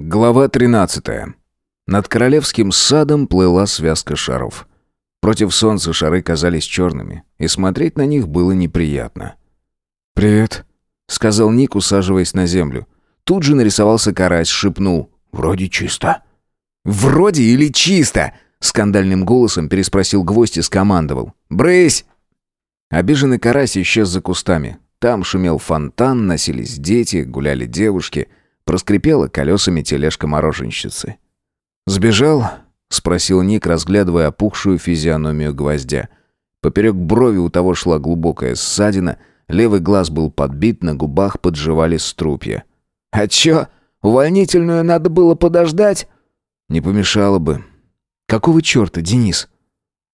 Глава 13. Над королевским садом плыла связка шаров. Против солнца шары казались черными, и смотреть на них было неприятно. «Привет», — сказал Ник, усаживаясь на землю. Тут же нарисовался карась, шепнул. «Вроде чисто». «Вроде или чисто?» — скандальным голосом переспросил гвоздь и скомандовал. «Брысь!» Обиженный карась исчез за кустами. Там шумел фонтан, носились дети, гуляли девушки. Проскрипела колесами тележка мороженщицы. «Сбежал?» — спросил Ник, разглядывая опухшую физиономию гвоздя. Поперек брови у того шла глубокая ссадина, левый глаз был подбит, на губах подживали струпья. «А чё, увольнительную надо было подождать?» «Не помешало бы». «Какого чёрта, Денис?»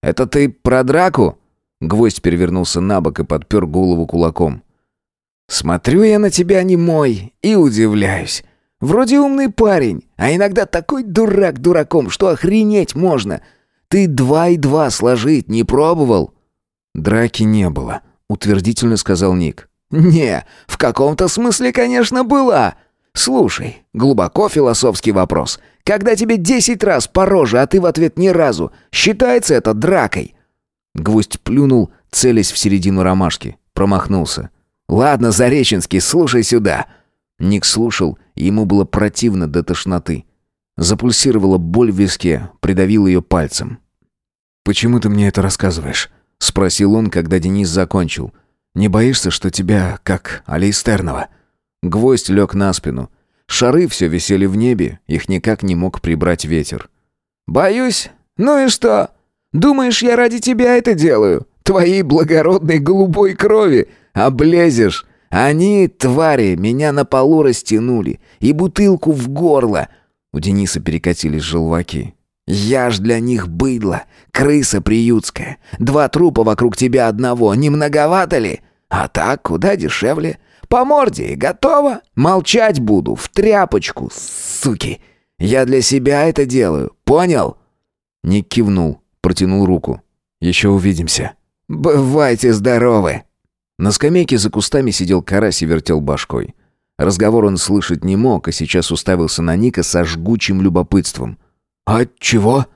«Это ты про драку?» Гвоздь перевернулся на бок и подпер голову кулаком. «Смотрю я на тебя, не мой, и удивляюсь. Вроде умный парень, а иногда такой дурак дураком, что охренеть можно. Ты два и два сложить не пробовал?» «Драки не было», — утвердительно сказал Ник. «Не, в каком-то смысле, конечно, была. Слушай, глубоко философский вопрос. Когда тебе десять раз по роже, а ты в ответ ни разу, считается это дракой?» Гвоздь плюнул, целясь в середину ромашки. Промахнулся. «Ладно, Зареченский, слушай сюда». Ник слушал, ему было противно до тошноты. Запульсировала боль в виске, придавил ее пальцем. «Почему ты мне это рассказываешь?» — спросил он, когда Денис закончил. «Не боишься, что тебя, как Алейстерного?» Гвоздь лег на спину. Шары все висели в небе, их никак не мог прибрать ветер. «Боюсь? Ну и что? Думаешь, я ради тебя это делаю? Твоей благородной голубой крови? Облезешь? Они, твари, меня на полу растянули и бутылку в горло». У Дениса перекатились желваки. «Я ж для них быдло, крыса приютская. Два трупа вокруг тебя одного, не многовато ли? А так куда дешевле. По морде и готово. Молчать буду, в тряпочку, суки. Я для себя это делаю, понял?» Ник кивнул, протянул руку. «Еще увидимся». «Бывайте здоровы!» На скамейке за кустами сидел карась и вертел башкой. Разговор он слышать не мог, а сейчас уставился на Ника со жгучим любопытством. «А чего?»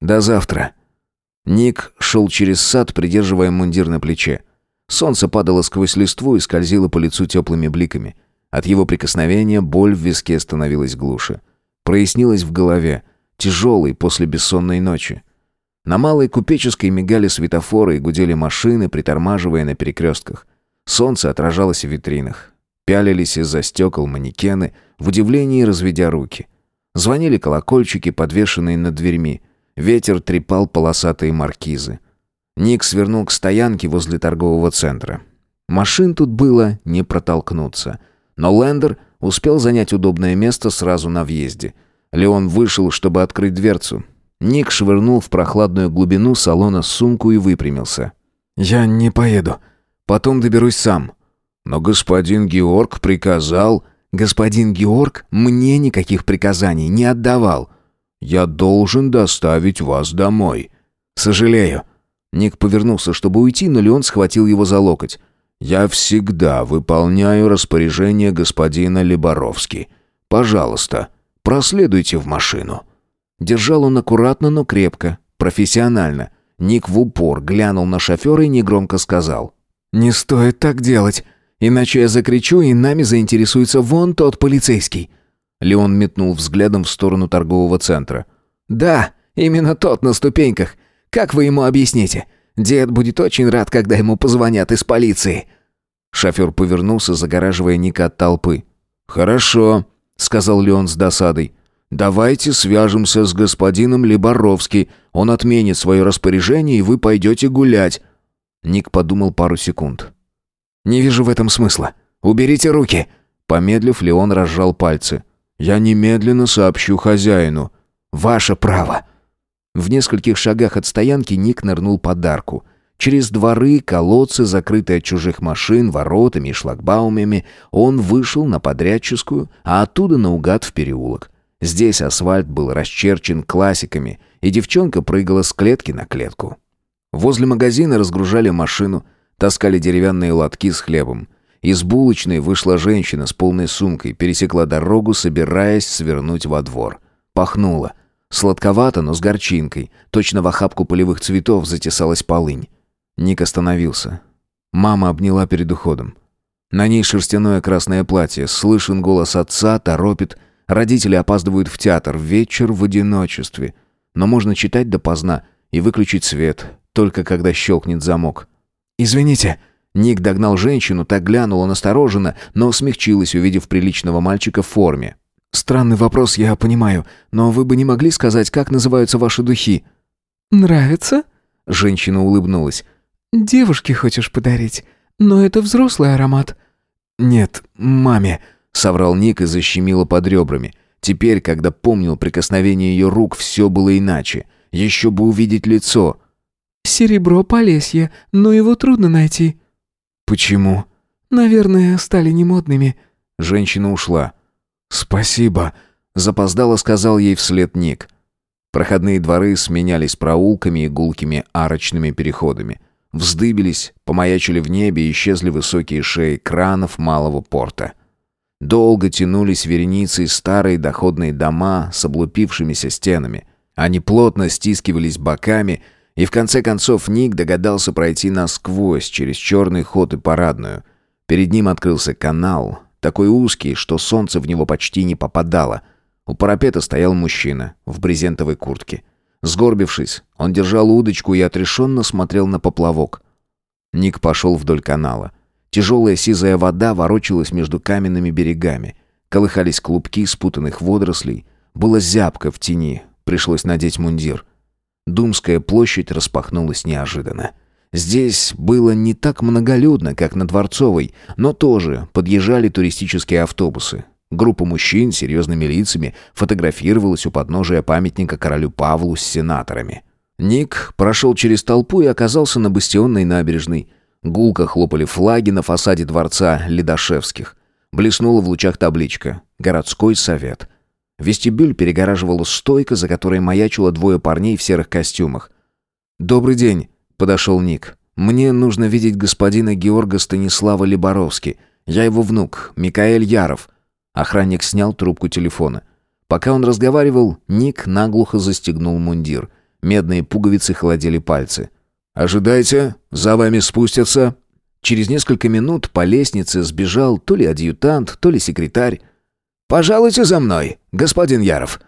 «До завтра». Ник шел через сад, придерживая мундир на плече. Солнце падало сквозь листву и скользило по лицу теплыми бликами. От его прикосновения боль в виске становилась глуше. Прояснилось в голове, тяжелой после бессонной ночи. На Малой Купеческой мигали светофоры и гудели машины, притормаживая на перекрестках. Солнце отражалось в витринах. Пялились из-за стекол манекены, в удивлении разведя руки. Звонили колокольчики, подвешенные над дверьми. Ветер трепал полосатые маркизы. Ник свернул к стоянке возле торгового центра. Машин тут было не протолкнуться. Но Лендер успел занять удобное место сразу на въезде. Леон вышел, чтобы открыть дверцу. Ник швырнул в прохладную глубину салона сумку и выпрямился. «Я не поеду. Потом доберусь сам». «Но господин Георг приказал...» «Господин Георг мне никаких приказаний не отдавал. Я должен доставить вас домой». «Сожалею». Ник повернулся, чтобы уйти, но Леон схватил его за локоть. «Я всегда выполняю распоряжение господина Леборовски. Пожалуйста, проследуйте в машину». Держал он аккуратно, но крепко, профессионально. Ник в упор глянул на шофера и негромко сказал. «Не стоит так делать, иначе я закричу, и нами заинтересуется вон тот полицейский». Леон метнул взглядом в сторону торгового центра. «Да, именно тот на ступеньках. Как вы ему объясните? Дед будет очень рад, когда ему позвонят из полиции». Шофер повернулся, загораживая Ника от толпы. «Хорошо», — сказал Леон с досадой. Давайте свяжемся с господином Леборовски. Он отменит свое распоряжение, и вы пойдете гулять». Ник подумал пару секунд. «Не вижу в этом смысла. Уберите руки!» Помедлив, Леон разжал пальцы. «Я немедленно сообщу хозяину». «Ваше право!» В нескольких шагах от стоянки Ник нырнул под арку. Через дворы, колодцы, закрытые от чужих машин, воротами и шлагбаумами, он вышел на подрядческую, а оттуда наугад в переулок. Здесь асфальт был расчерчен классиками, и девчонка прыгала с клетки на клетку. Возле магазина разгружали машину, таскали деревянные лотки с хлебом. Из булочной вышла женщина с полной сумкой, пересекла дорогу, собираясь свернуть во двор. Пахнуло. Сладковато, но с горчинкой. Точно в охапку полевых цветов затесалась полынь. Ник остановился. Мама обняла перед уходом. На ней шерстяное красное платье, слышен голос отца, торопит. Родители опаздывают в театр, вечер в одиночестве. Но можно читать допоздна и выключить свет, только когда щелкнет замок. «Извините», Ник догнал женщину, так глянула настороженно, но смягчилась, увидев приличного мальчика в форме. «Странный вопрос, я понимаю, но вы бы не могли сказать, как называются ваши духи?» «Нравится?» Женщина улыбнулась. «Девушке хочешь подарить, но это взрослый аромат». «Нет, маме», — соврал Ник и защемило под ребрами. Теперь, когда помнил прикосновение ее рук, все было иначе. Еще бы увидеть лицо. «Серебро Полесье, но его трудно найти». «Почему?» «Наверное, стали немодными». Женщина ушла. «Спасибо», — запоздало сказал ей вслед Ник. Проходные дворы сменялись проулками и гулкими арочными переходами. Вздыбились, помаячили в небе и исчезли высокие шеи кранов малого порта. Долго тянулись вереницы старые доходные дома с облупившимися стенами. Они плотно стискивались боками, и в конце концов Ник догадался пройти насквозь через черный ход и парадную. Перед ним открылся канал, такой узкий, что солнце в него почти не попадало. У парапета стоял мужчина в брезентовой куртке. Сгорбившись, он держал удочку и отрешенно смотрел на поплавок. Ник пошел вдоль канала. Тяжелая сизая вода ворочалась между каменными берегами. Колыхались клубки спутанных водорослей. Было зябко в тени, пришлось надеть мундир. Думская площадь распахнулась неожиданно. Здесь было не так многолюдно, как на Дворцовой, но тоже подъезжали туристические автобусы. Группа мужчин с серьезными лицами фотографировалась у подножия памятника королю Павлу с сенаторами. Ник прошел через толпу и оказался на бастионной набережной. Гулко хлопали флаги на фасаде дворца Ледошевских. Блеснула в лучах табличка «Городской совет». Вестибюль перегораживала стойка, за которой маячило двое парней в серых костюмах. «Добрый день», — подошел Ник. «Мне нужно видеть господина Георга Станислава Либоровски. Я его внук, Микаэль Яров». Охранник снял трубку телефона. Пока он разговаривал, Ник наглухо застегнул мундир. Медные пуговицы холодили пальцы. «Ожидайте, за вами спустятся». Через несколько минут по лестнице сбежал то ли адъютант, то ли секретарь. «Пожалуйте за мной, господин Яров».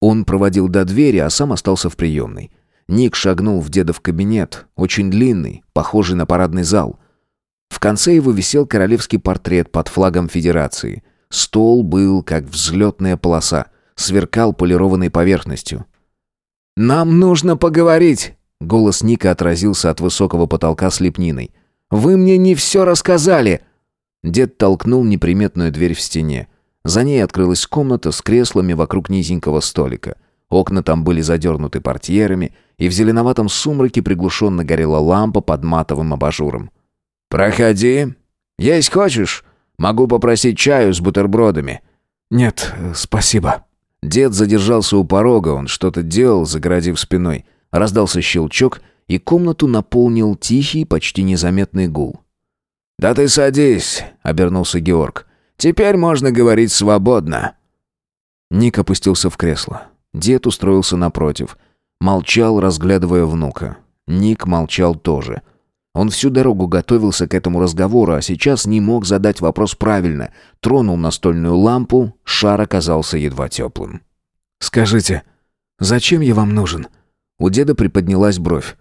Он проводил до двери, а сам остался в приемной. Ник шагнул в дедов кабинет, очень длинный, похожий на парадный зал. В конце его висел королевский портрет под флагом Федерации. Стол был как взлетная полоса, сверкал полированной поверхностью. «Нам нужно поговорить!» Голос Ника отразился от высокого потолка с лепниной. «Вы мне не все рассказали!» Дед толкнул неприметную дверь в стене. За ней открылась комната с креслами вокруг низенького столика. Окна там были задернуты портьерами, и в зеленоватом сумраке приглушенно горела лампа под матовым абажуром. «Проходи. Есть хочешь? Могу попросить чаю с бутербродами». «Нет, спасибо». Дед задержался у порога, он что-то делал, загородив спиной. Раздался щелчок, и комнату наполнил тихий, почти незаметный гул. «Да ты садись», — обернулся Георг. Теперь можно говорить свободно». Ник опустился в кресло. Дед устроился напротив. Молчал, разглядывая внука. Ник молчал тоже. Он всю дорогу готовился к этому разговору, а сейчас не мог задать вопрос правильно. Тронул настольную лампу, шар оказался едва теплым. «Скажите, зачем я вам нужен?» У деда приподнялась бровь.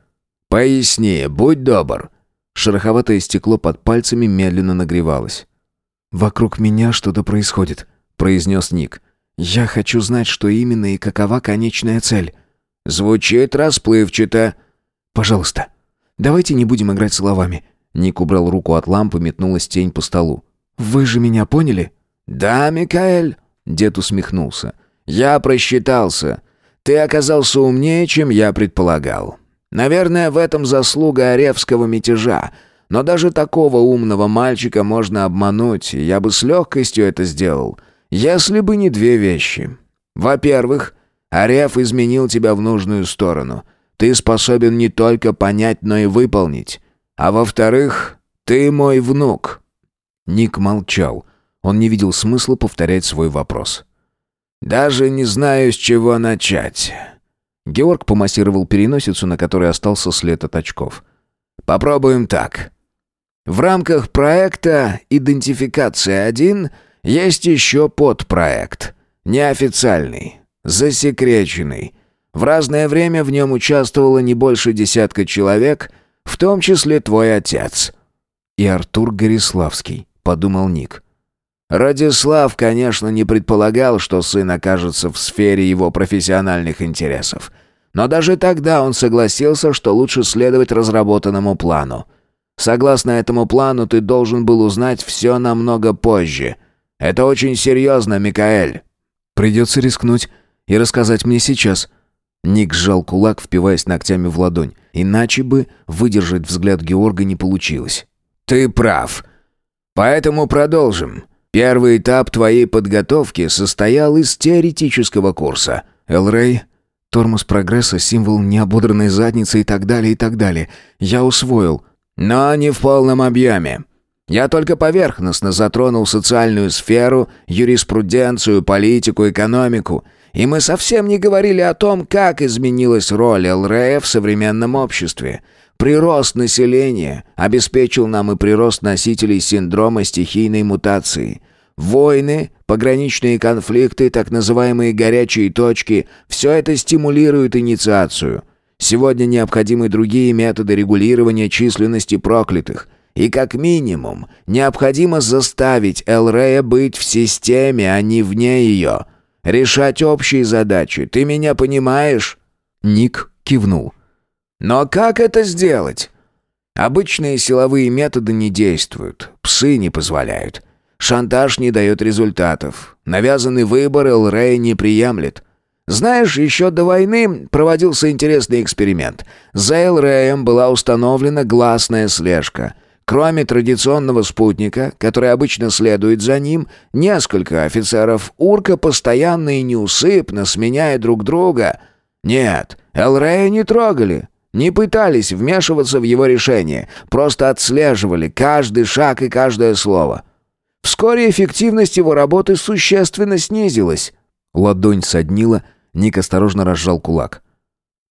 «Поясни, будь добр». Шероховатое стекло под пальцами медленно нагревалось. «Вокруг меня что-то происходит», — произнес Ник. «Я хочу знать, что именно и какова конечная цель». «Звучит расплывчато». «Пожалуйста, давайте не будем играть словами». Ник убрал руку от лампы, метнулась тень по столу. «Вы же меня поняли?» «Да, Микаэль», — дед усмехнулся. «Я просчитался. Ты оказался умнее, чем я предполагал. Наверное, в этом заслуга Оревского мятежа. Но даже такого умного мальчика можно обмануть, и я бы с легкостью это сделал, если бы не две вещи. Во-первых, Ареф изменил тебя в нужную сторону. Ты способен не только понять, но и выполнить. А во-вторых, ты мой внук». Ник молчал. Он не видел смысла повторять свой вопрос. «Даже не знаю, с чего начать». Георг помассировал переносицу, на которой остался след от очков. «Попробуем так. В рамках проекта «Идентификация-1» есть еще подпроект. Неофициальный, засекреченный. В разное время в нем участвовало не больше десятка человек, в том числе твой отец». «И Артур Гориславский», — подумал Ник. Радислав, конечно, не предполагал, что сын окажется в сфере его профессиональных интересов. Но даже тогда он согласился, что лучше следовать разработанному плану. Согласно этому плану, ты должен был узнать все намного позже. Это очень серьезно, Микаэль. Придется рискнуть и рассказать мне сейчас. Ник сжал кулак, впиваясь ногтями в ладонь. Иначе бы выдержать взгляд Георга не получилось. «Ты прав. Поэтому продолжим. Первый этап твоей подготовки состоял из теоретического курса. Элрей, тормоз прогресса, символ неободранной задницы и так далее, и так далее. Я усвоил. Но не в полном объеме. Я только поверхностно затронул социальную сферу, юриспруденцию, политику, экономику. И мы совсем не говорили о том, как изменилась роль Элрея в современном обществе. Прирост населения обеспечил нам и прирост носителей синдрома стихийной мутации. Войны, пограничные конфликты, так называемые горячие точки – все это стимулирует инициацию. Сегодня необходимы другие методы регулирования численности проклятых. И как минимум, необходимо заставить Элрея быть в системе, а не вне ее. Решать общие задачи. Ты меня понимаешь?» Ник кивнул. Но как это сделать? Обычные силовые методы не действуют, псы не позволяют. Шантаж не дает результатов. Навязанный выбор Элрей не приемлет. Знаешь, еще до войны проводился интересный эксперимент. За Элреем была установлена гласная слежка. Кроме традиционного спутника, который обычно следует за ним, несколько офицеров Урка постоянно и неусыпно сменяя друг друга. Нет, Элрея не трогали, не пытались вмешиваться в его решение, просто отслеживали каждый шаг и каждое слово. Вскоре эффективность его работы существенно снизилась. Ладонь соднила, Ник осторожно разжал кулак.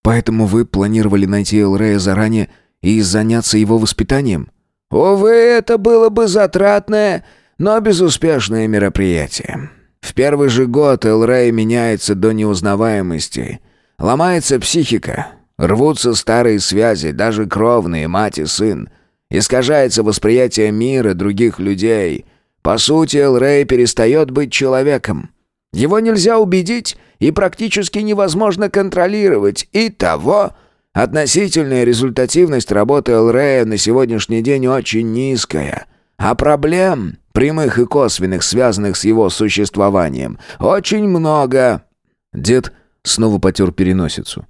«Поэтому вы планировали найти Элрея заранее и заняться его воспитанием?» «Увы, это было бы затратное, но безуспешное мероприятие. В первый же год Элрей меняется до неузнаваемости. Ломается психика, Рвутся старые связи, даже кровные, мать и сын. Искажается восприятие мира, других людей. По сути, Элрей перестает быть человеком. Его нельзя убедить и практически невозможно контролировать. И того, относительная результативность работы Элрея на сегодняшний день очень низкая. А проблем, прямых и косвенных, связанных с его существованием, очень много. Дед снова потер переносицу.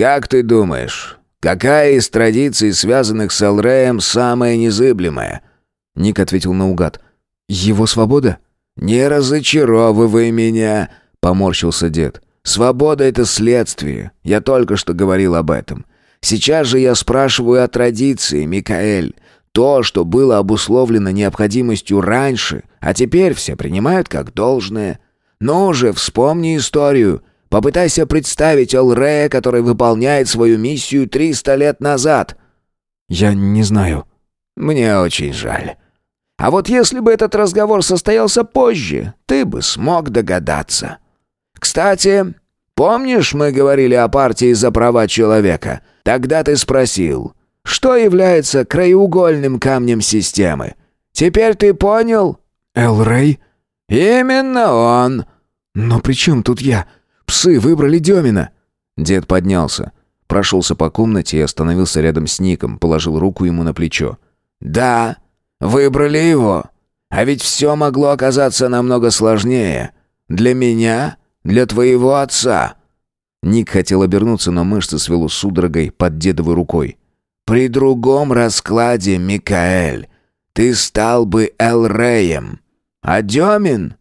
«Как ты думаешь, какая из традиций, связанных с Элреем, самая незыблемая?» Ник ответил наугад. «Его свобода?» «Не разочаровывай меня», — поморщился дед. «Свобода — это следствие. Я только что говорил об этом. Сейчас же я спрашиваю о традиции, Микаэль. То, что было обусловлено необходимостью раньше, а теперь все принимают как должное. Ну же, вспомни историю. Попытайся представить Олрея, который выполняет свою миссию 300 лет назад». «Я не знаю». «Мне очень жаль. А вот если бы этот разговор состоялся позже, ты бы смог догадаться. Кстати, помнишь, мы говорили о партии за права человека? Тогда ты спросил, что является краеугольным камнем системы? Теперь ты понял?» «Эл-Рэй?» «Именно он». «Но при чем тут я?» Псы выбрали Демина!» Дед поднялся, прошелся по комнате и остановился рядом с Ником, положил руку ему на плечо. «Да, выбрали его. А ведь все могло оказаться намного сложнее. Для меня, для твоего отца». Ник хотел обернуться, но мышцы свело судорогой под дедовой рукой. «При другом раскладе, Микаэль, ты стал бы Эл-Реем. А Демин?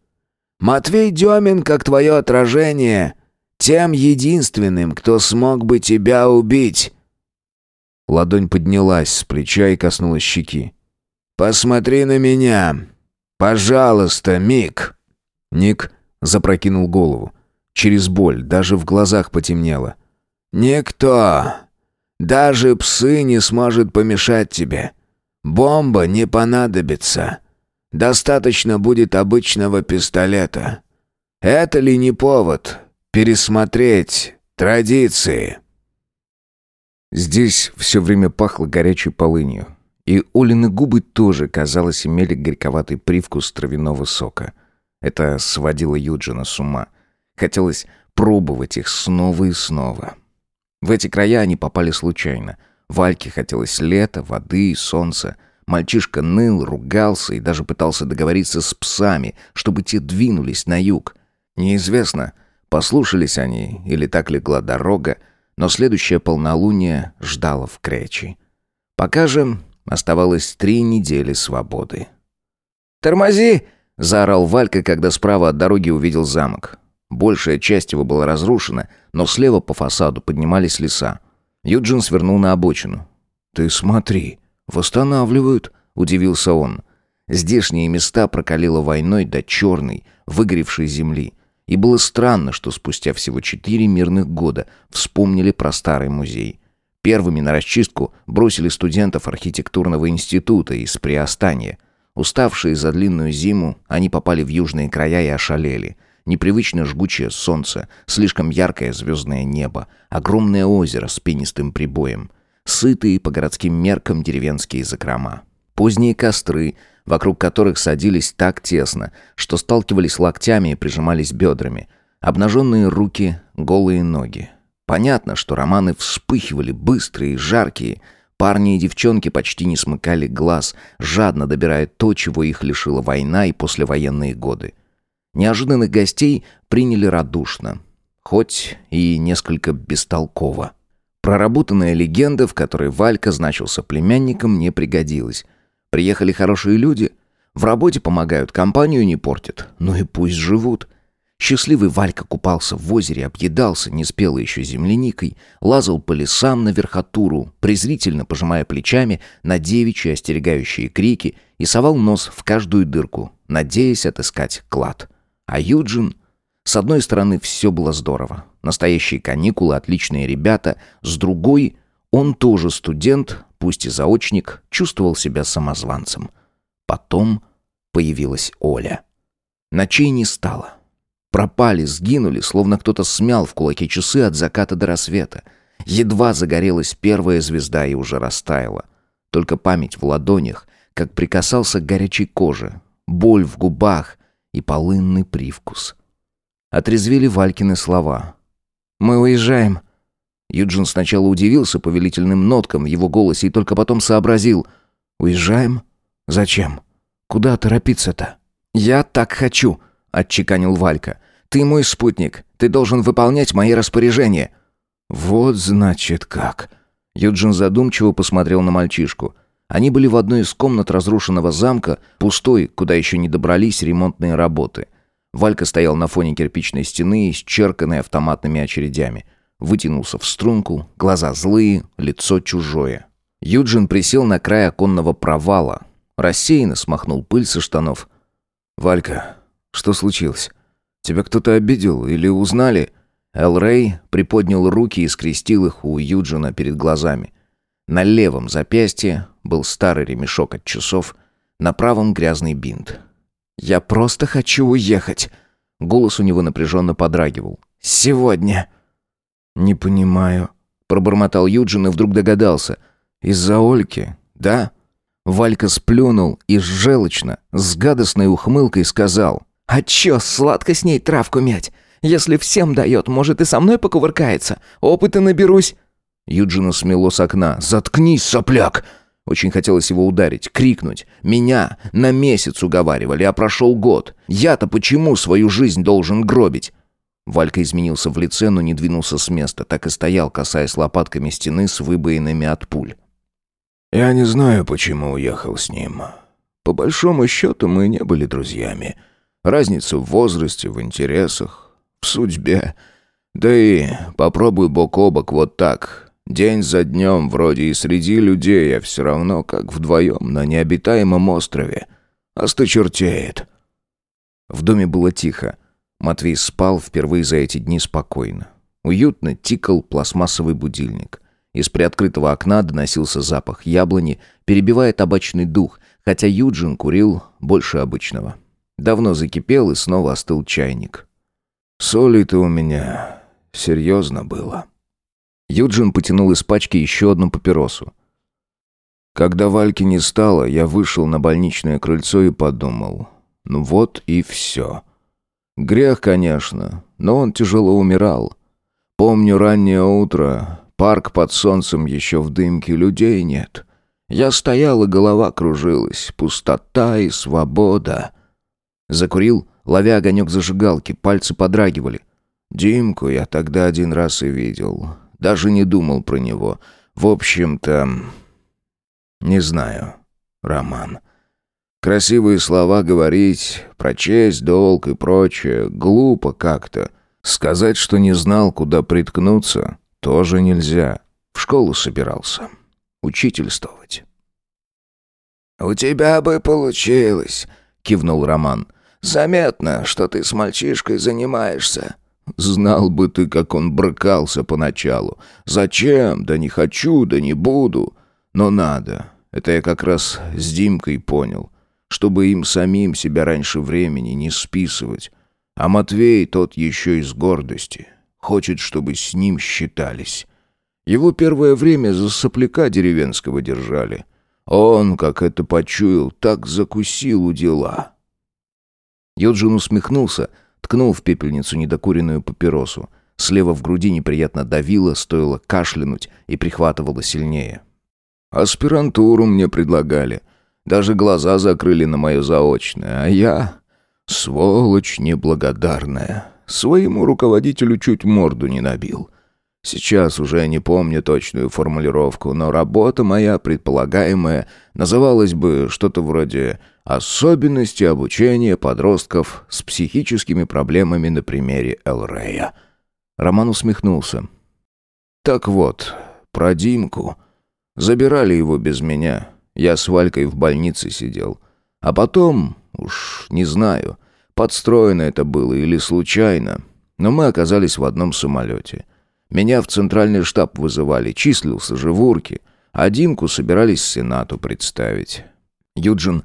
Матвей Демин, как твое отражение, тем единственным, кто смог бы тебя убить». Ладонь поднялась с плеча и коснулась щеки. посмотри на меня. Пожалуйста, Мик». Ник запрокинул голову. Через боль даже в глазах потемнело. «Никто, даже псы не сможет помешать тебе. Бомба не понадобится. Достаточно будет обычного пистолета. Это ли не повод пересмотреть традиции?» Здесь все время пахло горячей полынью. И Олины губы тоже, казалось, имели горьковатый привкус травяного сока. Это сводило Юджина с ума. Хотелось пробовать их снова и снова. В эти края они попали случайно. Вальке хотелось лета, воды и солнца. Мальчишка ныл, ругался и даже пытался договориться с псами, чтобы те двинулись на юг. Неизвестно, послушались они или так легла дорога, но следующее полнолуние ждало в Кречи. Пока же оставалось три недели свободы. «Тормози!» — заорал Валька, когда справа от дороги увидел замок. Большая часть его была разрушена, но слева по фасаду поднимались леса. Юджин свернул на обочину. «Ты смотри, восстанавливают», — удивился он. Здешние места прокалило войной до черной, выгоревшей земли. И было странно, что спустя всего четыре мирных года вспомнили про старый музей. Первыми на расчистку бросили студентов архитектурного института из Приостания. Уставшие за длинную зиму, они попали в южные края и ошалели — Непривычно жгучее солнце, слишком яркое звездное небо, огромное озеро с пенистым прибоем, сытые по городским меркам деревенские закрома. Поздние костры, вокруг которых садились так тесно, что сталкивались локтями и прижимались бедрами. Обнаженные руки, голые ноги. Понятно, что романы вспыхивали быстрые и жаркие. Парни и девчонки почти не смыкали глаз, жадно добирая то, чего их лишила война и послевоенные годы. Неожиданных гостей приняли радушно, хоть и несколько бестолково. Проработанная легенда, в которой Валька значился племянником, не пригодилась. Приехали хорошие люди, в работе помогают, компанию не портят, ну и пусть живут. Счастливый Валька купался в озере, объедался неспелой еще земляникой, лазал по лесам на верхотуру, презрительно пожимая плечами на девичьи остерегающие крики и совал нос в каждую дырку, надеясь отыскать клад. А Юджин... С одной стороны, все было здорово. Настоящие каникулы, отличные ребята. С другой, он тоже студент, пусть и заочник, чувствовал себя самозванцем. Потом появилась Оля. Ночей не стало. Пропали, сгинули, словно кто-то смял в кулаке часы от заката до рассвета. Едва загорелась первая звезда и уже растаяла. Только память в ладонях, как прикасался к горячей коже, боль в губах, и полынный привкус. Отрезвили Валькины слова. «Мы уезжаем». Юджин сначала удивился повелительным ноткам в его голосе и только потом сообразил. «Уезжаем? Зачем? Куда торопиться-то?» «Я так хочу», — отчеканил Валька. «Ты мой спутник. Ты должен выполнять мои распоряжения». «Вот значит как». Юджин задумчиво посмотрел на мальчишку. Они были в одной из комнат разрушенного замка, пустой, куда еще не добрались ремонтные работы. Валька стоял на фоне кирпичной стены, исчерканной автоматными очередями. Вытянулся в струнку, глаза злые, лицо чужое. Юджин присел на край оконного провала. Рассеянно смахнул пыль со штанов. «Валька, что случилось? Тебя кто-то обидел или узнали?» Эл Рэй приподнял руки и скрестил их у Юджина перед глазами. На левом запястье был старый ремешок от часов, на правом грязный бинт. «Я просто хочу уехать!» Голос у него напряженно подрагивал. «Сегодня!» «Не понимаю», — пробормотал Юджин и вдруг догадался. «Из-за Ольки, да?» Валька сплюнул и желчно, с гадостной ухмылкой сказал. «А чё, сладко с ней травку мять? Если всем дает, может и со мной покувыркается. Опыта наберусь». Юджина смело с окна. «Заткнись, сопляк!» Очень хотелось его ударить, крикнуть. «Меня на месяц уговаривали, а прошел год. Я-то почему свою жизнь должен гробить?» Валька изменился в лице, но не двинулся с места, так и стоял, касаясь лопатками стены с выбоинами от пуль. «Я не знаю, почему уехал с ним. По большому счету мы не были друзьями. Разница в возрасте, в интересах, в судьбе. Да и попробуй бок о бок вот так, День за днем, вроде и среди людей, а все равно как вдвоем на необитаемом острове. Осточертеет». В доме было тихо. Матвей спал впервые за эти дни спокойно. Уютно тикал пластмассовый будильник. Из приоткрытого окна доносился запах яблони, перебивая табачный дух, хотя Юджин курил больше обычного. Давно закипел и снова остыл чайник. «Соли-то у меня серьезно было». Юджин потянул из пачки еще одну папиросу. Когда Вальки не стало, я вышел на больничное крыльцо и подумал, ну вот и все. Грех, конечно, но он тяжело умирал. Помню раннее утро, парк под солнцем еще в дымке, людей нет. Я стоял, и голова кружилась, пустота и свобода. Закурил, ловя огонек зажигалки, пальцы подрагивали. Димку я тогда один раз и видел. Даже не думал про него. В общем-то... Не знаю. Роман. Красивые слова говорить, про честь, долг и прочее, глупо как-то. Сказать, что не знал, куда приткнуться, тоже нельзя. В школу собирался. Учительствовать. «У тебя бы получилось», — кивнул Роман. «Заметно, что ты с мальчишкой занимаешься». «Знал бы ты, как он брыкался поначалу. Зачем? Да не хочу, да не буду. Но надо. Это я как раз с Димкой понял. Чтобы им самим себя раньше времени не списывать. А Матвей тот еще из гордости. Хочет, чтобы с ним считались. Его первое время за сопляка деревенского держали. Он, как это почуял, так закусил у дела. Юджин усмехнулся, ткнул в пепельницу недокуренную папиросу. Слева в груди неприятно давило, стоило кашлянуть и прихватывало сильнее. «Аспирантуру мне предлагали. Даже глаза закрыли на мое заочное. А я... Сволочь неблагодарная. Своему руководителю чуть морду не набил. Сейчас уже не помню точную формулировку, но работа моя, предполагаемая, называлась бы что-то вроде «Особенности обучения подростков с психическими проблемами на примере Элрея». Роман усмехнулся. «Так вот, про Димку. Забирали его без меня. Я с Валькой в больнице сидел. А потом, уж не знаю, подстроено это было или случайно, но мы оказались в одном самолете». Меня в центральный штаб вызывали, числился же в Урке, а Димку собирались Сенату представить. Юджин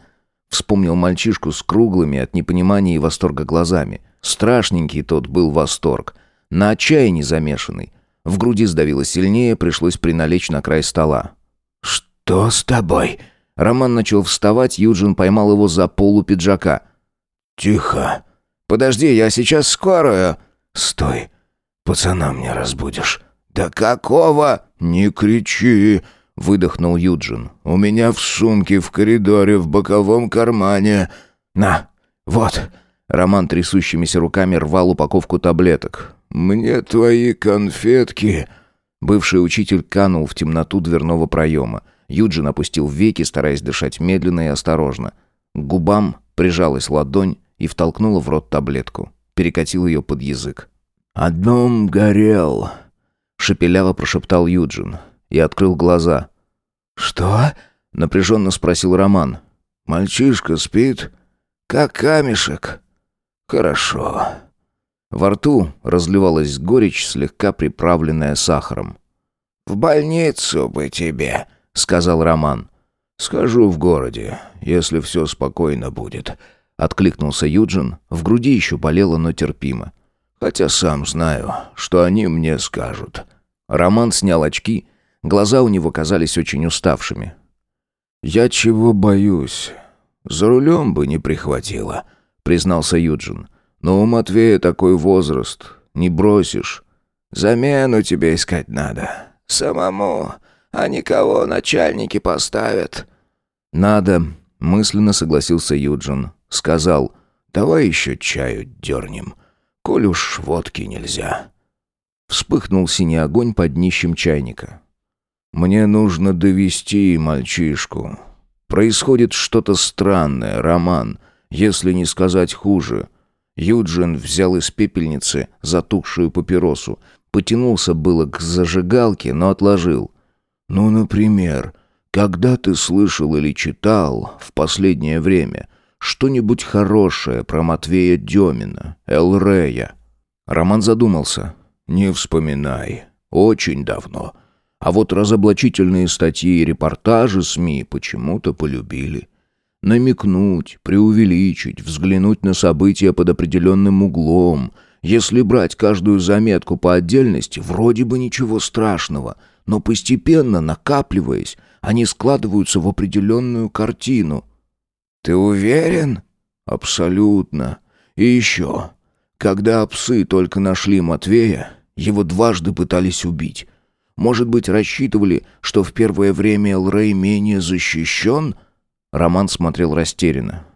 вспомнил мальчишку с круглыми от непонимания и восторга глазами. Страшненький тот был восторг, на отчаянии замешанный. В груди сдавило сильнее, пришлось приналечь на край стола. «Что с тобой?» Роман начал вставать, Юджин поймал его за полу пиджака. «Тихо. Подожди, я сейчас скорую». «Стой. Пацана мне разбудишь». «Да какого?» «Не кричи!» — выдохнул Юджин. «У меня в сумке в коридоре в боковом кармане». «На, вот!» Роман трясущимися руками рвал упаковку таблеток. «Мне твои конфетки...» Бывший учитель канул в темноту дверного проема. Юджин опустил веки, стараясь дышать медленно и осторожно. К губам прижалась ладонь и втолкнула в рот таблетку. Перекатил ее под язык. «Одном горел», — шепеляво прошептал Юджин и открыл глаза. «Что?» — напряженно спросил Роман. «Мальчишка спит?» «Как камешек». «Хорошо». Во рту разливалась горечь, слегка приправленная сахаром. «В больницу бы тебе», — сказал Роман. «Схожу в городе, если все спокойно будет», — откликнулся Юджин. В груди еще болело, но терпимо. Хотя сам знаю, что они мне скажут». Роман снял очки. Глаза у него казались очень уставшими. «Я чего боюсь? За рулем бы не прихватило», — признался Юджин. «Но у Матвея такой возраст. Не бросишь. Замену тебе искать надо. Самому. А никого начальники поставят». «Надо», — мысленно согласился Юджин. Сказал, «Давай еще чаю дернем» коль уж водки нельзя». Вспыхнул синий огонь под днищем чайника. «Мне нужно довести мальчишку. Происходит что-то странное, Роман, если не сказать хуже». Юджин взял из пепельницы затухшую папиросу, Потянулся было к зажигалке, но отложил. «Ну, например, когда ты слышал или читал в последнее время что-нибудь хорошее про Матвея Демина, Элрея?» Роман задумался. «Не вспоминай. Очень давно. А вот разоблачительные статьи и репортажи СМИ почему-то полюбили. Намекнуть, преувеличить, взглянуть на события под определенным углом. Если брать каждую заметку по отдельности, вроде бы ничего страшного, но постепенно, накапливаясь, они складываются в определенную картину. «Ты уверен?» «Абсолютно. И еще. Когда псы только нашли Матвея, его дважды пытались убить. Может быть, рассчитывали, что в первое время Элрей менее защищен?» Роман смотрел растерянно.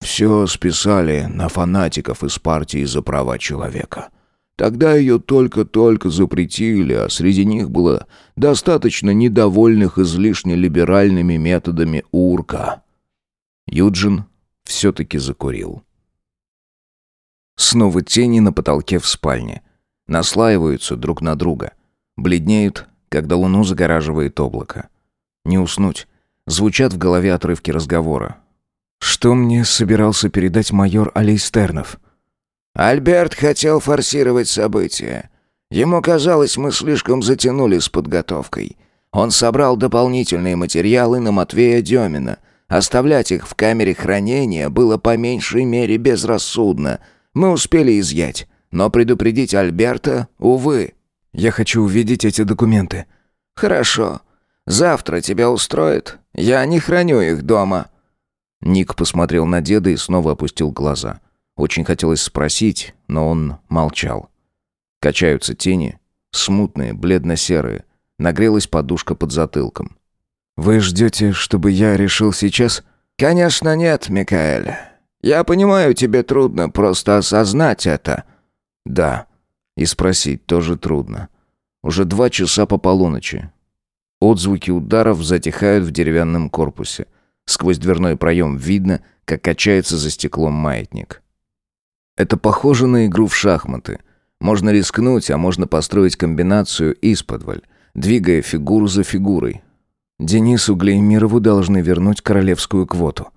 «Все списали на фанатиков из партии за права человека. Тогда ее только-только запретили, а среди них было достаточно недовольных излишне либеральными методами урка. Юджин все-таки закурил. Снова тени на потолке в спальне. Наслаиваются друг на друга. Бледнеют, когда луну загораживает облако. Не уснуть. Звучат в голове отрывки разговора. «Что мне собирался передать майор Алейстернов?» Альберт хотел форсировать события. Ему казалось, мы слишком затянули с подготовкой. Он собрал дополнительные материалы на Матвея Демина. Оставлять их в камере хранения было по меньшей мере безрассудно. Мы успели изъять. Но предупредить Альберта, увы. «Я хочу увидеть эти документы». «Хорошо. Завтра тебя устроит. Я не храню их дома». Ник посмотрел на деда и снова опустил глаза. Очень хотелось спросить, но он молчал. Качаются тени, смутные, бледно-серые. Нагрелась подушка под затылком. «Вы ждете, чтобы я решил сейчас?» «Конечно нет, Микаэль. Я понимаю, тебе трудно просто осознать это». «Да. И спросить тоже трудно. Уже два часа по полуночи. Отзвуки ударов затихают в деревянном корпусе. Сквозь дверной проем видно, как качается за стеклом маятник. Это похоже на игру в шахматы. Можно рискнуть, а можно построить комбинацию исподволь, двигая фигуру за фигурой. Денису Глеймирову должны вернуть королевскую квоту.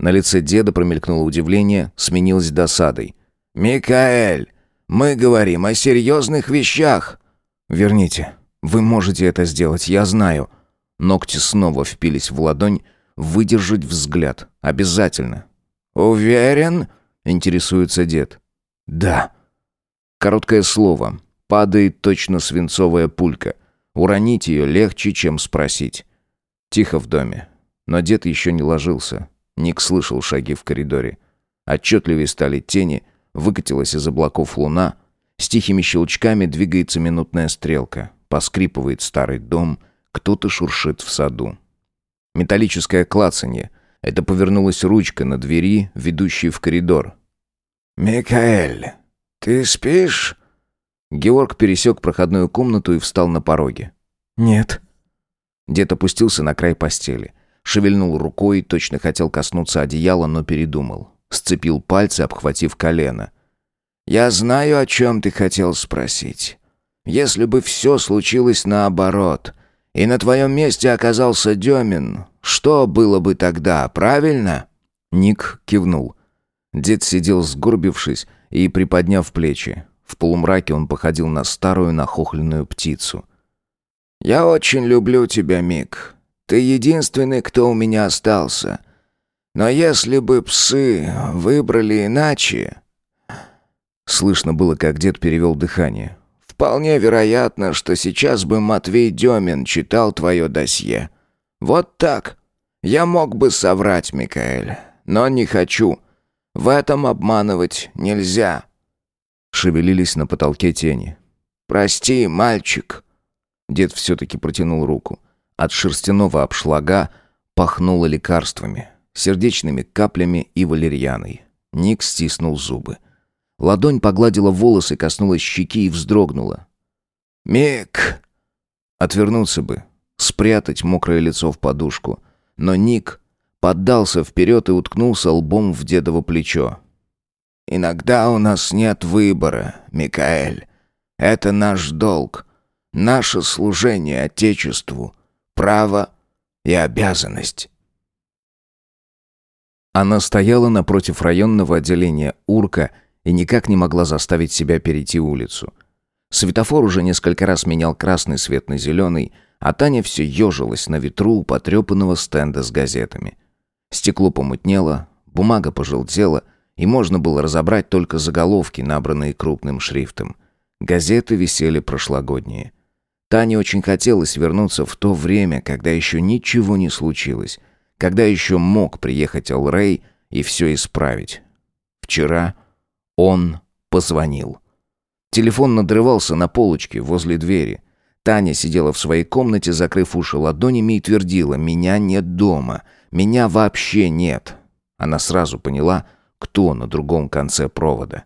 На лице деда промелькнуло удивление, сменилось досадой. «Микаэль, мы говорим о серьезных вещах!» «Верните. Вы можете это сделать, я знаю». Ногти снова впились в ладонь. «Выдержать взгляд. Обязательно». «Уверен?» Интересуется дед. Да. Короткое слово. Падает точно свинцовая пулька. Уронить ее легче, чем спросить. Тихо в доме. Но дед еще не ложился. Ник слышал шаги в коридоре. Отчетливее стали тени, выкатилась из облаков луна. С тихими щелчками двигается минутная стрелка. Поскрипывает старый дом, кто-то шуршит в саду. Металлическое клацанье. Это повернулась ручка на двери, ведущей в коридор. «Микаэль, ты спишь?» Георг пересек проходную комнату и встал на пороге. «Нет». Дед опустился на край постели. Шевельнул рукой, точно хотел коснуться одеяла, но передумал. Сцепил пальцы, обхватив колено. «Я знаю, о чем ты хотел спросить. Если бы все случилось наоборот, и на твоем месте оказался Демин, что было бы тогда, правильно?» Ник кивнул. Дед сидел сгорбившись и приподняв плечи. В полумраке он походил на старую нахохленную птицу. «Я очень люблю тебя, Мик. Ты единственный, кто у меня остался. Но если бы псы выбрали иначе...» Слышно было, как дед перевел дыхание. «Вполне вероятно, что сейчас бы Матвей Демин читал твое досье. Вот так. Я мог бы соврать, Микаэль, но не хочу. В этом обманывать нельзя». Шевелились на потолке тени. «Прости, мальчик». Дед все-таки протянул руку. От шерстяного обшлага пахнуло лекарствами, сердечными каплями и валерьяной. Ник стиснул зубы. Ладонь погладила волосы, коснулась щеки и вздрогнула. «Мик!» Отвернуться бы, спрятать мокрое лицо в подушку. Но Ник поддался вперед и уткнулся лбом в дедово плечо. «Иногда у нас нет выбора, Микаэль. Это наш долг, наше служение Отечеству, право и обязанность». Она стояла напротив районного отделения «Урка» и никак не могла заставить себя перейти улицу. Светофор уже несколько раз менял красный свет на зеленый, а Таня все ежилась на ветру у потрепанного стенда с газетами. Стекло помутнело, бумага пожелтела, и можно было разобрать только заголовки, набранные крупным шрифтом. Газеты висели прошлогодние. Тане очень хотелось вернуться в то время, когда еще ничего не случилось, когда еще мог приехать Алрей и все исправить. Вчера он позвонил. Телефон надрывался на полочке возле двери. Таня сидела в своей комнате, закрыв уши ладонями и твердила «Меня нет дома. Меня вообще нет». Она сразу поняла, кто на другом конце провода.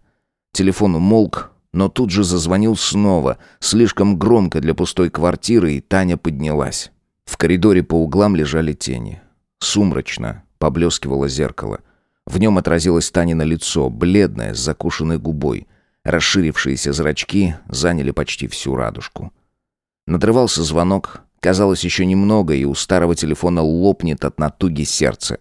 Телефон умолк, но тут же зазвонил снова, слишком громко для пустой квартиры, и Таня поднялась. В коридоре по углам лежали тени. Сумрачно поблескивало зеркало. В нем отразилось Танина лицо, бледное, с закушенной губой. Расширившиеся зрачки заняли почти всю радужку. Надрывался звонок. Казалось, еще немного, и у старого телефона лопнет от натуги сердце.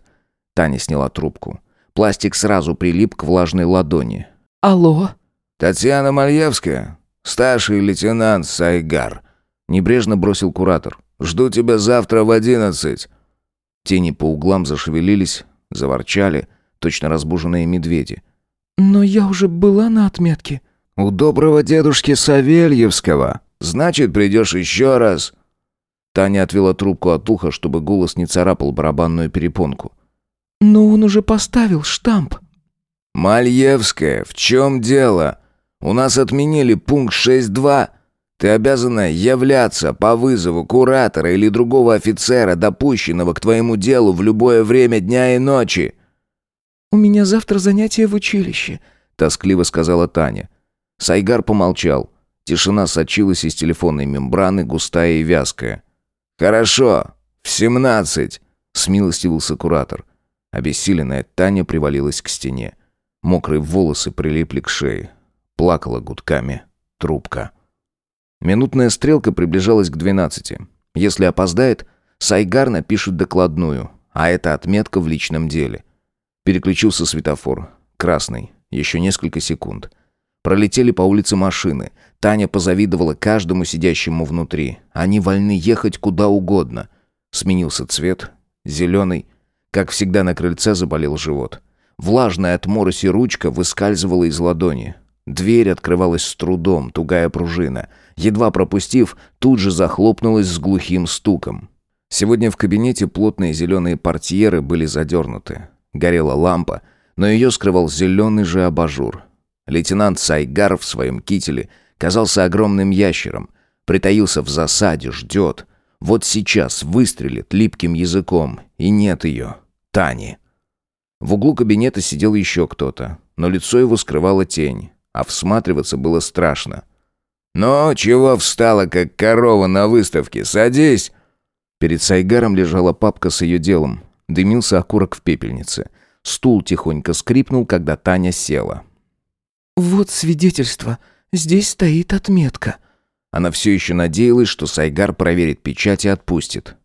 Таня сняла трубку. Пластик сразу прилип к влажной ладони. «Алло?» «Татьяна Мальевская, старший лейтенант Сайгар», — небрежно бросил куратор. «Жду тебя завтра в одиннадцать». Тени по углам зашевелились, заворчали, точно разбуженные медведи. «Но я уже была на отметке». «У доброго дедушки Савельевского. Значит, придешь еще раз». Таня отвела трубку от уха, чтобы голос не царапал барабанную перепонку. «Но он уже поставил штамп». «Мальевская, в чем дело? У нас отменили пункт 6.2. Ты обязана являться по вызову куратора или другого офицера, допущенного к твоему делу в любое время дня и ночи». «У меня завтра занятие в училище», — тоскливо сказала Таня. Сайгар помолчал. Тишина сочилась из телефонной мембраны, густая и вязкая. «Хорошо, в семнадцать», — смилостивился куратор. Обессиленная Таня привалилась к стене. Мокрые волосы прилипли к шее. Плакала гудками. Трубка. Минутная стрелка приближалась к двенадцати. Если опоздает, Сайгар напишет докладную, а это отметка в личном деле. Переключился светофор. Красный. Еще несколько секунд. Пролетели по улице машины. Таня позавидовала каждому сидящему внутри. Они вольны ехать куда угодно. Сменился цвет. Зеленый. Как всегда на крыльце заболел живот. Влажная от мороси ручка выскальзывала из ладони. Дверь открывалась с трудом, тугая пружина. Едва пропустив, тут же захлопнулась с глухим стуком. Сегодня в кабинете плотные зеленые портьеры были задернуты. Горела лампа, но ее скрывал зеленый же абажур. Лейтенант Сайгар в своем кителе казался огромным ящером. Притаился в засаде, ждет. Вот сейчас выстрелит липким языком, и нет ее. Тани. В углу кабинета сидел еще кто-то, но лицо его скрывала тень а всматриваться было страшно. «Ну, чего встала, как корова на выставке? Садись!» Перед Сайгаром лежала папка с ее делом. Дымился окурок в пепельнице. Стул тихонько скрипнул, когда Таня села. «Вот свидетельство. Здесь стоит отметка». Она все еще надеялась, что Сайгар проверит печать и отпустит.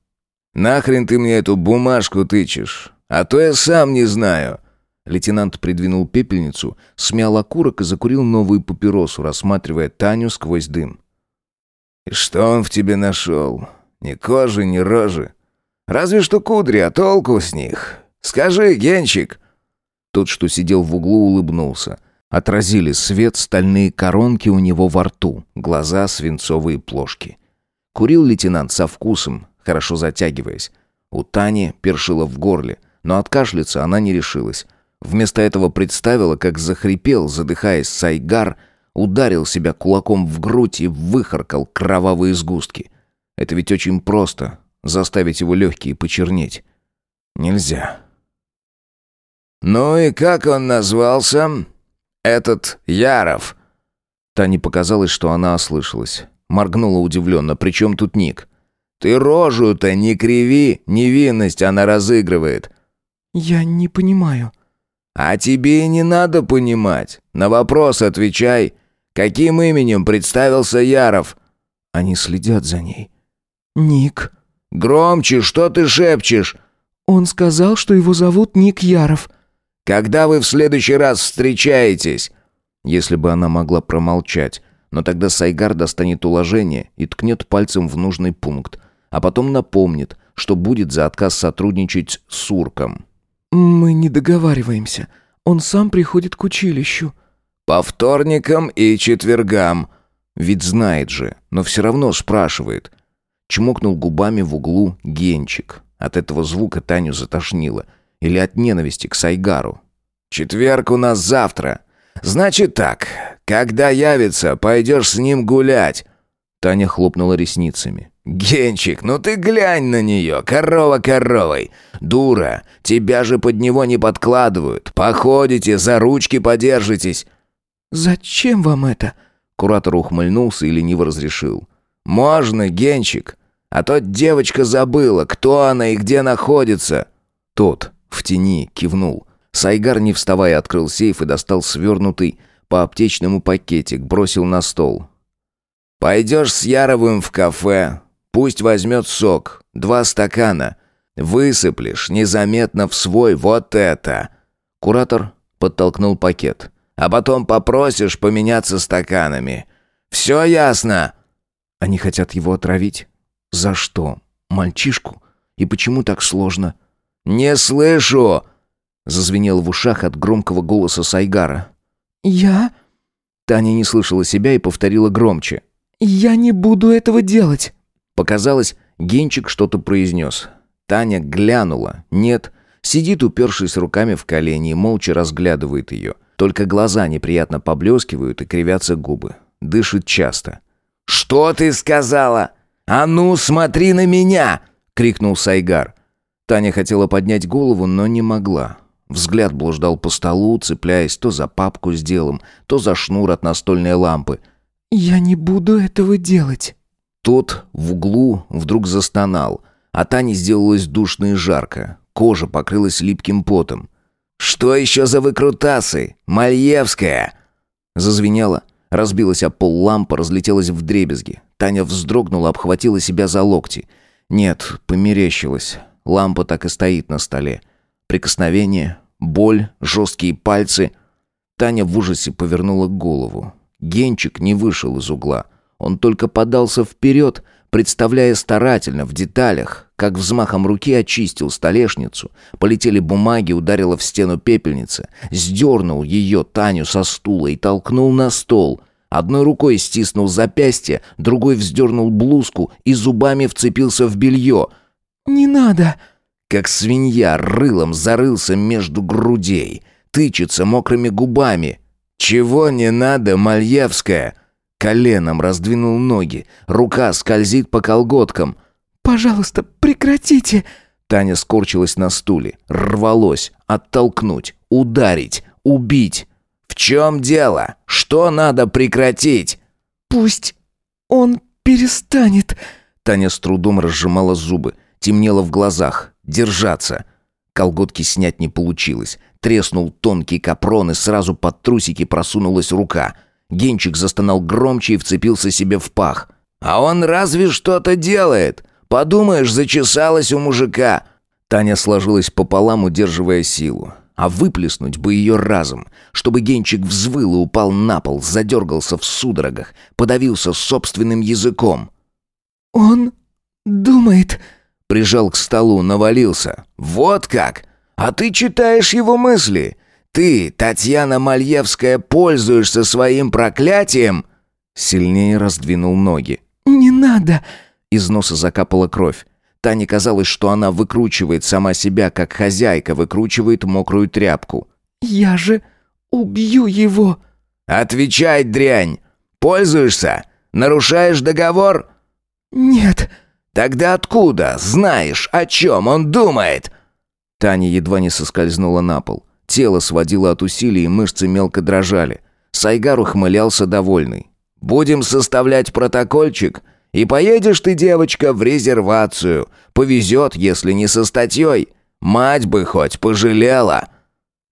«Нахрен ты мне эту бумажку тычешь? А то я сам не знаю. Лейтенант придвинул пепельницу, смял окурок и закурил новую папиросу, рассматривая Таню сквозь дым. «И что он в тебе нашел? Ни кожи, ни рожи. Разве что кудри, а толку с них? Скажи, Генчик!» Тот, что сидел в углу, улыбнулся. Отразили свет стальные коронки у него во рту, глаза свинцовые плошки. Курил лейтенант со вкусом, хорошо затягиваясь. У Тани першило в горле, но откашляться она не решилась. Вместо этого представила, как захрипел, задыхаясь Сайгар, ударил себя кулаком в грудь и выхаркал кровавые сгустки. Это ведь очень просто — заставить его легкие почернеть. Нельзя. «Ну и как он назвался? Этот Яров?» Тане показалось, что она ослышалась. Моргнула удивленно. «Причем тут Ник?» «Ты рожу-то не криви, невинность она разыгрывает». «Я не понимаю». «А тебе и не надо понимать. На вопрос отвечай. Каким именем представился Яров?» Они следят за ней. «Ник». «Громче, что ты шепчешь?» «Он сказал, что его зовут Ник Яров». «Когда вы в следующий раз встречаетесь?» Если бы она могла промолчать, но тогда Сайгар достанет уложение и ткнет пальцем в нужный пункт, а потом напомнит, что будет за отказ сотрудничать с Урком. «Мы не договариваемся. Он сам приходит к училищу». «По вторникам и четвергам». Ведь знает же, но все равно спрашивает. Чмокнул губами в углу Генчик. От этого звука Таню затошнило. Или от ненависти к Сайгару. «Четверг у нас завтра. Значит так, когда явится, пойдешь с ним гулять». Таня хлопнула ресницами. «Генчик, ну ты глянь на нее, корова коровой. Дура, тебя же под него не подкладывают. Походите, за ручки подержитесь». «Зачем вам это?» Куратор ухмыльнулся и лениво разрешил. «Можно, Генчик. А то девочка забыла, кто она и где находится». Тот, в тени, кивнул. Сайгар, не вставая, открыл сейф и достал свернутый по аптечному пакетик, бросил на стол. «Пойдешь с Яровым в кафе. Пусть возьмет сок. Два стакана. Высыплешь незаметно в свой вот это». Куратор подтолкнул пакет. «А потом попросишь поменяться стаканами. Все ясно?» Они хотят его отравить? За что? Мальчишку? И почему так сложно? «Не слышу!» Зазвенел в ушах от громкого голоса Сайгара. «Я?» Таня не слышала себя и повторила громче. «Я не буду этого делать!» Показалось, Генчик что-то произнес. Таня глянула. Нет, сидит, упершись руками в колени, и молча разглядывает ее. Только глаза неприятно поблескивают и кривятся губы. Дышит часто. «Что ты сказала? А ну, смотри на меня!» — крикнул Сайгар. Таня хотела поднять голову, но не могла. Взгляд блуждал по столу, цепляясь то за папку с делом, то за шнур от настольной лампы. «Я не буду этого делать». Тот в углу вдруг застонал, а Тане сделалось душно и жарко. Кожа покрылась липким потом. «Что еще за выкрутасы? Мальевская!» Зазвенело, разбилась об пол лампа, разлетелась в дребезги. Таня вздрогнула, обхватила себя за локти. Нет, померещилась. Лампа так и стоит на столе. Прикосновение, боль, жесткие пальцы. Таня в ужасе повернула голову. Генчик не вышел из угла. Он только подался вперед, представляя старательно, в деталях, как взмахом руки очистил столешницу. Полетели бумаги, ударила в стену пепельница. Сдернул ее, Таню, со стула и толкнул на стол. Одной рукой стиснул запястье, другой вздернул блузку и зубами вцепился в белье. «Не надо!» Как свинья рылом зарылся между грудей. Тычется мокрыми губами. «Чего не надо, Мальевская?» Коленом раздвинул ноги. Рука скользит по колготкам. «Пожалуйста, прекратите!» Таня скорчилась на стуле. Рвалось. Оттолкнуть. Ударить. Убить. «В чем дело? Что надо прекратить?» «Пусть он перестанет...» Таня с трудом разжимала зубы. Темнело в глазах. Держаться. Колготки снять не получилось. Треснул тонкий капрон, и сразу под трусики просунулась рука. Генчик застонал громче и вцепился себе в пах. «А он разве что-то делает? Подумаешь, зачесалась у мужика!» Таня сложилась пополам, удерживая силу. А выплеснуть бы ее разом, чтобы Генчик взвыл и упал на пол, задергался в судорогах, подавился собственным языком. «Он думает...» Прижал к столу, навалился. «Вот как! А ты читаешь его мысли! Ты, Татьяна Мальевская, пользуешься своим проклятием!» Сильнее раздвинул ноги. «Не надо!» Из носа закапала кровь. Тане казалось, что она выкручивает сама себя, как хозяйка выкручивает мокрую тряпку. «Я же убью его!» «Отвечай, дрянь! Пользуешься? Нарушаешь договор?» «Нет!» «Тогда откуда знаешь, о чем он думает?» Таня едва не соскользнула на пол. Тело сводило от усилий, и мышцы мелко дрожали. Сайгар ухмылялся довольный. «Будем составлять протокольчик, и поедешь ты, девочка, в резервацию. Повезет, если не со статьей. Мать бы хоть пожалела!»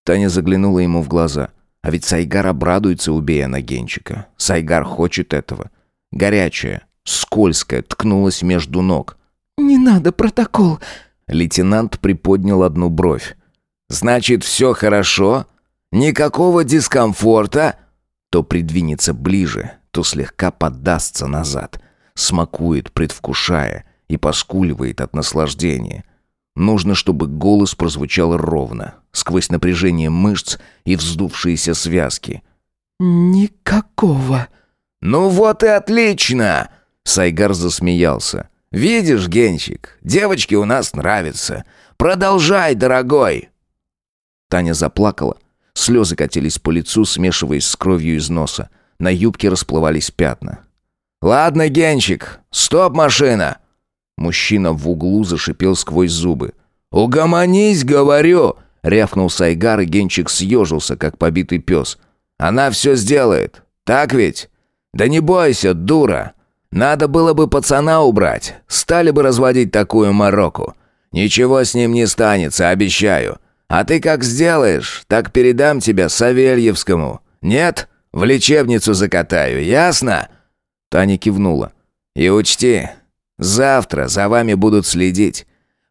Таня заглянула ему в глаза. А ведь Сайгар обрадуется, убея Нагенчика. Сайгар хочет этого. Горячая, скользкая, ткнулась между ног. «Не надо протокол!» Лейтенант приподнял одну бровь. «Значит, все хорошо? Никакого дискомфорта?» То придвинется ближе, то слегка поддастся назад. Смакует, предвкушая, и поскуливает от наслаждения. Нужно, чтобы голос прозвучал ровно, сквозь напряжение мышц и вздувшиеся связки. «Никакого». «Ну вот и отлично!» Сайгар засмеялся. «Видишь, Генчик, девочки у нас нравятся. Продолжай, дорогой!» Таня заплакала. Слезы катились по лицу, смешиваясь с кровью из носа. На юбке расплывались пятна. «Ладно, Генчик, стоп, машина!» Мужчина в углу зашипел сквозь зубы. «Угомонись, говорю!» — рявкнул Сайгар, и Генчик съежился, как побитый пес. «Она все сделает. Так ведь? Да не бойся, дура. Надо было бы пацана убрать. Стали бы разводить такую мороку. Ничего с ним не станется, обещаю. А ты как сделаешь, так передам тебя Савельевскому. Нет? В лечебницу закатаю, ясно?» Таня кивнула. «И учти, Завтра за вами будут следить.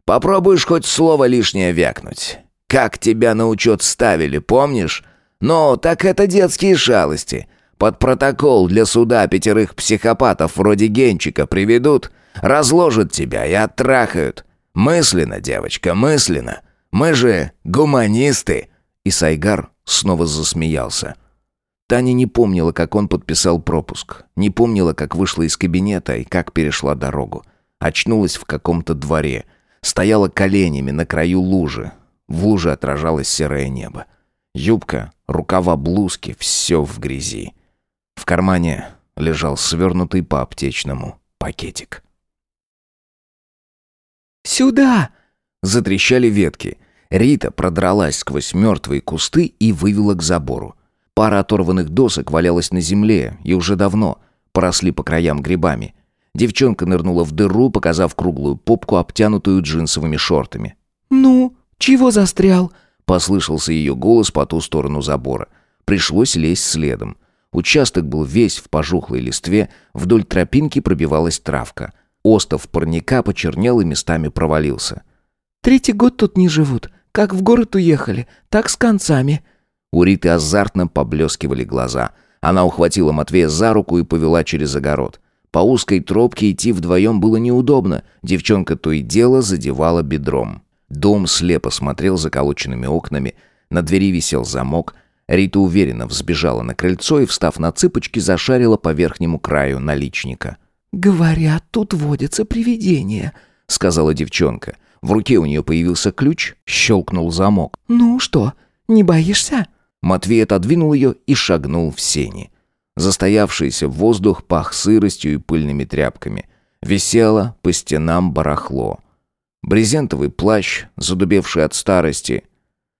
Попробуешь хоть слово лишнее вякнуть. Как тебя на учет ставили, помнишь? Ну, так это детские шалости. Под протокол для суда пятерых психопатов вроде Генчика приведут, разложат тебя и оттрахают. Мысленно, девочка, мысленно. Мы же гуманисты. И Сайгар снова засмеялся. Таня не помнила, как он подписал пропуск. Не помнила, как вышла из кабинета и как перешла дорогу. Очнулась в каком-то дворе. Стояла коленями на краю лужи. В луже отражалось серое небо. Юбка, рукава блузки, все в грязи. В кармане лежал свернутый по аптечному пакетик. «Сюда!» Затрещали ветки. Рита продралась сквозь мертвые кусты и вывела к забору. Пара оторванных досок валялась на земле, и уже давно поросли по краям грибами. Девчонка нырнула в дыру, показав круглую попку, обтянутую джинсовыми шортами. «Ну, чего застрял?» Послышался ее голос по ту сторону забора. Пришлось лезть следом. Участок был весь в пожухлой листве, вдоль тропинки пробивалась травка. Остов парника почернел и местами провалился. «Третий год тут не живут. Как в город уехали, так с концами», у Риты азартно поблескивали глаза. Она ухватила Матвея за руку и повела через огород. По узкой тропке идти вдвоем было неудобно. Девчонка то и дело задевала бедром. Дом слепо смотрел заколоченными окнами. На двери висел замок. Рита уверенно взбежала на крыльцо и, встав на цыпочки, зашарила по верхнему краю наличника. «Говорят, тут водятся привидения», — сказала девчонка. В руке у нее появился ключ, щелкнул замок. «Ну что, не боишься?» Матвей отодвинул ее и шагнул в сени. Застоявшийся воздух пах сыростью и пыльными тряпками. Висело по стенам барахло. Брезентовый плащ, задубевший от старости.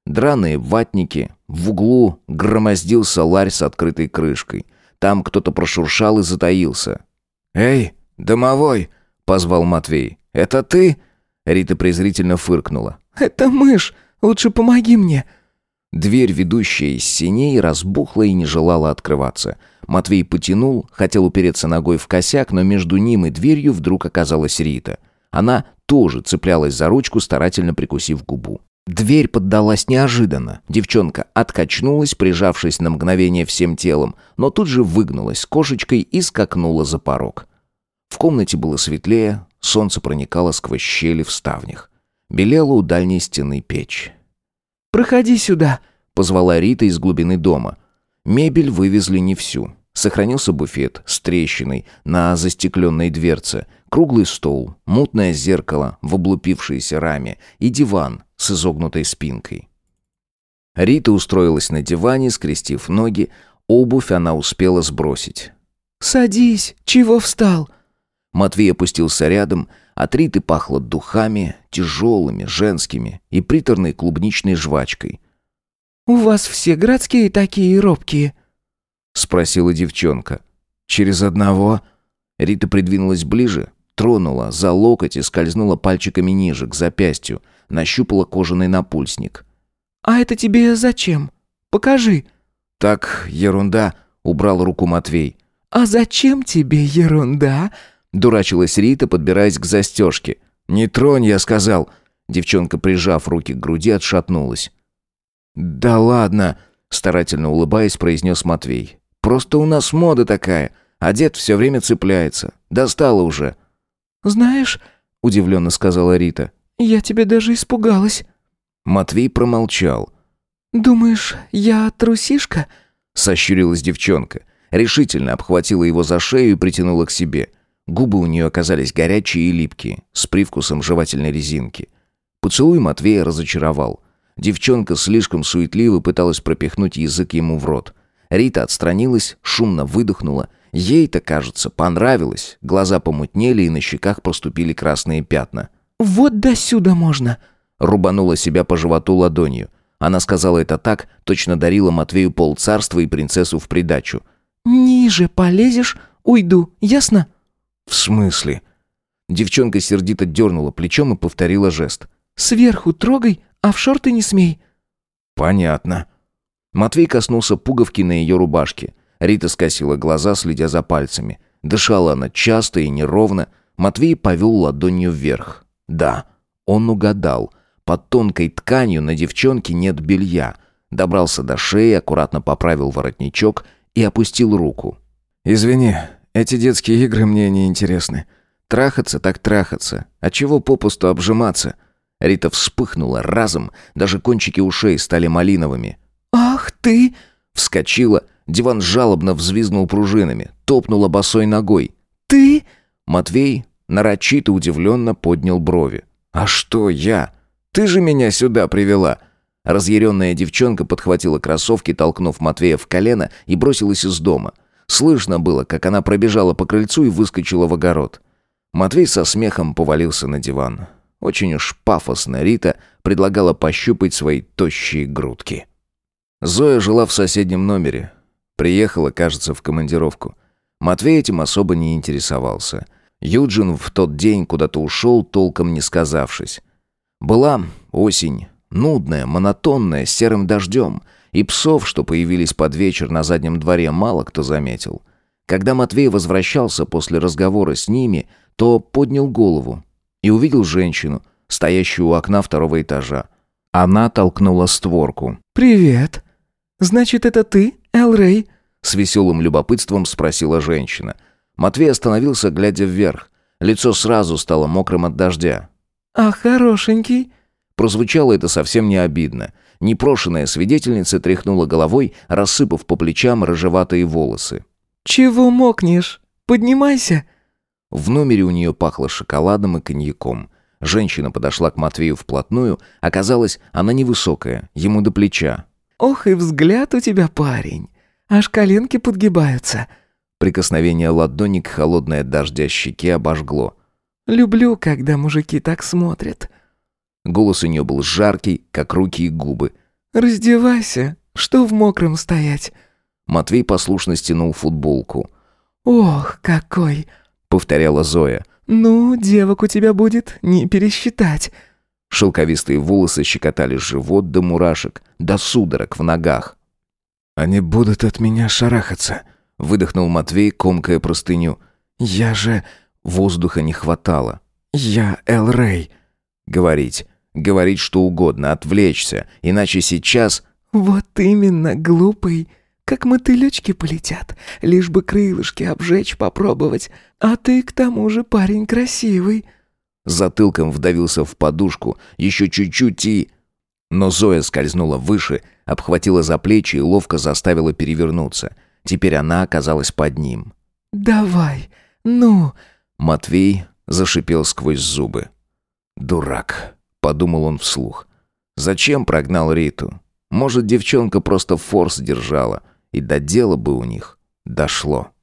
Драные ватники. В углу громоздился ларь с открытой крышкой. Там кто-то прошуршал и затаился. «Эй, домовой!» — позвал Матвей. «Это ты?» Рита презрительно фыркнула. «Это мышь! Лучше помоги мне!» Дверь, ведущая из синей, разбухла и не желала открываться. Матвей потянул, хотел упереться ногой в косяк, но между ним и дверью вдруг оказалась Рита. Она тоже цеплялась за ручку, старательно прикусив губу. Дверь поддалась неожиданно. Девчонка откачнулась, прижавшись на мгновение всем телом, но тут же выгнулась кошечкой и скакнула за порог. В комнате было светлее, солнце проникало сквозь щели в ставнях. Белела у дальней стены печь. «Проходи сюда», — позвала Рита из глубины дома. Мебель вывезли не всю. Сохранился буфет с трещиной на застекленной дверце, круглый стол, мутное зеркало в облупившейся раме и диван с изогнутой спинкой. Рита устроилась на диване, скрестив ноги, обувь она успела сбросить. «Садись, чего встал?» Матвей опустился рядом, от Риты пахло духами, тяжелыми, женскими и приторной клубничной жвачкой. «У вас все городские такие робкие?» — спросила девчонка. «Через одного?» Рита придвинулась ближе, тронула за локоть и скользнула пальчиками ниже, к запястью, нащупала кожаный напульсник. «А это тебе зачем? Покажи!» «Так, ерунда», — убрал руку Матвей. «А зачем тебе ерунда?» — дурачилась Рита, подбираясь к застежке. «Не тронь, я сказал». Девчонка, прижав руки к груди, отшатнулась. «Да ладно», — старательно улыбаясь, произнес Матвей. «Просто у нас мода такая. А дед все время цепляется. Достало уже». «Знаешь», — удивленно сказала Рита, — «я тебя даже испугалась». Матвей промолчал. «Думаешь, я трусишка?» — сощурилась девчонка. Решительно обхватила его за шею и притянула к себе. Губы у нее оказались горячие и липкие, с привкусом жевательной резинки. Поцелуй Матвея разочаровал. Девчонка слишком суетливо пыталась пропихнуть язык ему в рот. Рита отстранилась, шумно выдохнула. Ей-то, кажется, понравилось. Глаза помутнели и на щеках проступили красные пятна. «Вот до сюда можно!» Рубанула себя по животу ладонью. Она сказала это так, точно дарила Матвею полцарства и принцессу в придачу. «Ниже полезешь, уйду, ясно?» «В смысле?» Девчонка сердито дернула плечом и повторила жест. «Сверху трогай, а в шорты не смей». «Понятно». Матвей коснулся пуговки на ее рубашке. Рита скосила глаза, следя за пальцами. Дышала она часто и неровно. Матвей повел ладонью вверх. «Да, он угадал. Под тонкой тканью на девчонке нет белья. Добрался до шеи, аккуратно поправил воротничок и опустил руку. «Извини, эти детские игры мне не интересны. Трахаться так трахаться. А чего попусту обжиматься?» Рита вспыхнула разом, даже кончики ушей стали малиновыми. «Ах ты!» Вскочила, диван жалобно взвизгнул пружинами, топнула босой ногой. «Ты?» Матвей нарочито удивленно поднял брови. «А что я? Ты же меня сюда привела!» Разъяренная девчонка подхватила кроссовки, толкнув Матвея в колено и бросилась из дома. Слышно было, как она пробежала по крыльцу и выскочила в огород. Матвей со смехом повалился на диван. Очень уж пафосно Рита предлагала пощупать свои тощие грудки. Зоя жила в соседнем номере. Приехала, кажется, в командировку. Матвей этим особо не интересовался. Юджин в тот день куда-то ушел, толком не сказавшись. Была осень, нудная, монотонная, с серым дождем, и псов, что появились под вечер на заднем дворе, мало кто заметил. Когда Матвей возвращался после разговора с ними, то поднял голову и увидел женщину, стоящую у окна второго этажа. Она толкнула створку. «Привет. Значит, это ты, Эл Рэй?» С веселым любопытством спросила женщина. Матвей остановился, глядя вверх. Лицо сразу стало мокрым от дождя. «А хорошенький?» Прозвучало это совсем не обидно. Непрошенная свидетельница тряхнула головой, рассыпав по плечам рыжеватые волосы. «Чего мокнешь? Поднимайся!» В номере у нее пахло шоколадом и коньяком. Женщина подошла к Матвею вплотную. Оказалось, она невысокая, ему до плеча. «Ох и взгляд у тебя, парень! Аж коленки подгибаются!» Прикосновение ладони к холодной от дождя щеке обожгло. «Люблю, когда мужики так смотрят». Голос у нее был жаркий, как руки и губы. «Раздевайся, что в мокром стоять?» Матвей послушно стянул футболку. «Ох, какой!» — повторяла Зоя. «Ну, девок у тебя будет не пересчитать». Шелковистые волосы щекотали живот до мурашек, до судорог в ногах. «Они будут от меня шарахаться», — выдохнул Матвей, комкая простыню. «Я же...» Воздуха не хватало. «Я Эл Рэй». Говорить. Говорить что угодно, отвлечься. Иначе сейчас... «Вот именно, глупый. Как мотылечки полетят. Лишь бы крылышки обжечь попробовать. А ты, к тому же, парень красивый». Затылком вдавился в подушку. Еще чуть-чуть и... Но Зоя скользнула выше, обхватила за плечи и ловко заставила перевернуться. Теперь она оказалась под ним. «Давай, ну...» Матвей зашипел сквозь зубы. «Дурак», — подумал он вслух. «Зачем прогнал Риту? Может, девчонка просто форс держала, и до дела бы у них дошло».